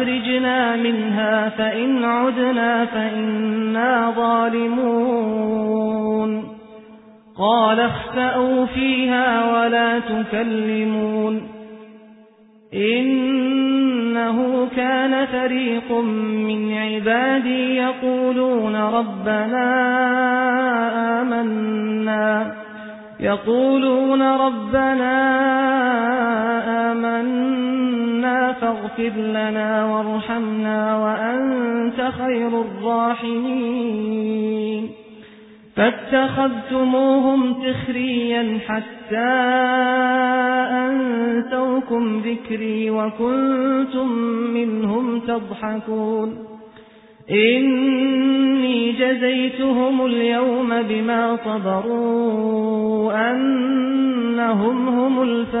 أَخْرِجْنَا مِنْهَا فَإِنْ عُدْنَا فَإِنَّا ظَالِمُونَ. قَالَ اخْسَئُوا فِيهَا وَلَا تُكَلِّمُونِ. إِنَّهُ كَانَ فَرِيقٌ مِنْ عِبَادِي يَقُولُونَ رَبَّنَا آمَنَّا يَقُولُونَ رَبَّنَا آمَنَّا فاغفر لنا وارحمنا وأنت خير الراحمين. فاتخذتموهم تخريا حتى أنتوكم ذكري وكنتم منهم تضحكون. إني جزيتهم اليوم بما صبروا أنهم هم الفائزون.